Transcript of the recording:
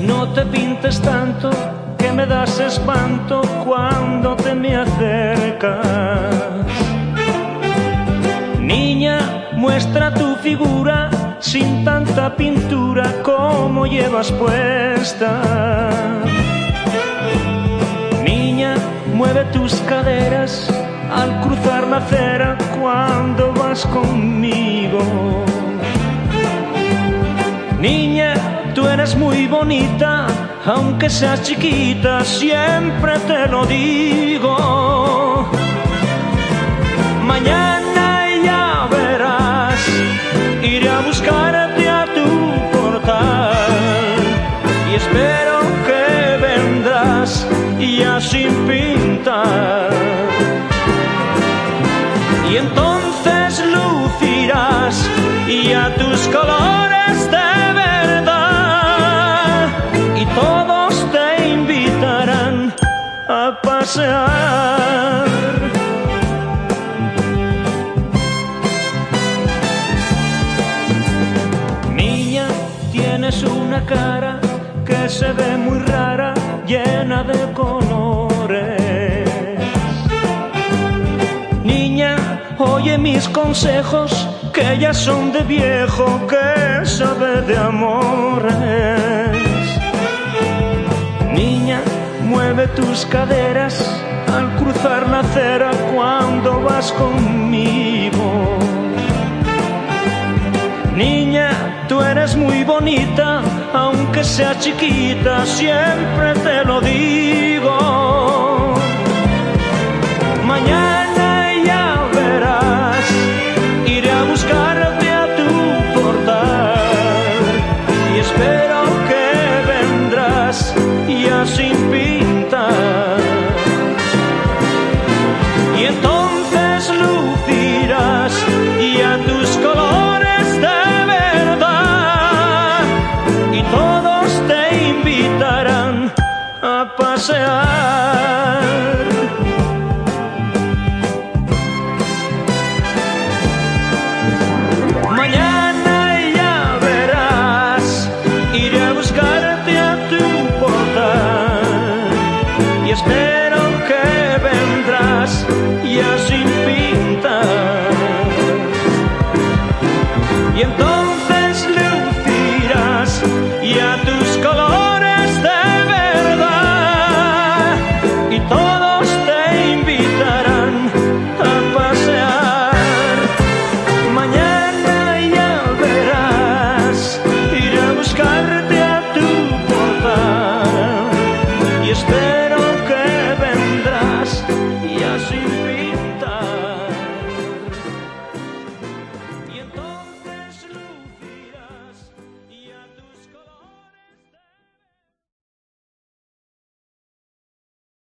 No te pintes tanto, que me das espanto cuando te me acercas. Niña, muestra tu figura sin tanta pintura como llevas puesta. Niña, mueve tus caderas al cruzar la acera cuando vas conmigo. Niña, tú eres muy bonita, aunque seas chiquita, siempre te lo digo. Mañana ya verás, iré a buscarte a tu portal y espero que vendrás ya sin pintar. Y entonces lucirás y a tus colores Niña, tienes una cara que se ve muy rara, llena de colores. Niña, oye mis consejos, que ya son de viejo, que sabe de amores. Niña, mueve tus caderas al cruzar la acera cuando vas conmigo. Niña, tú eres muy bonita, aunque sea chiquita, siempre te lo digo. Te invitarán a pasear.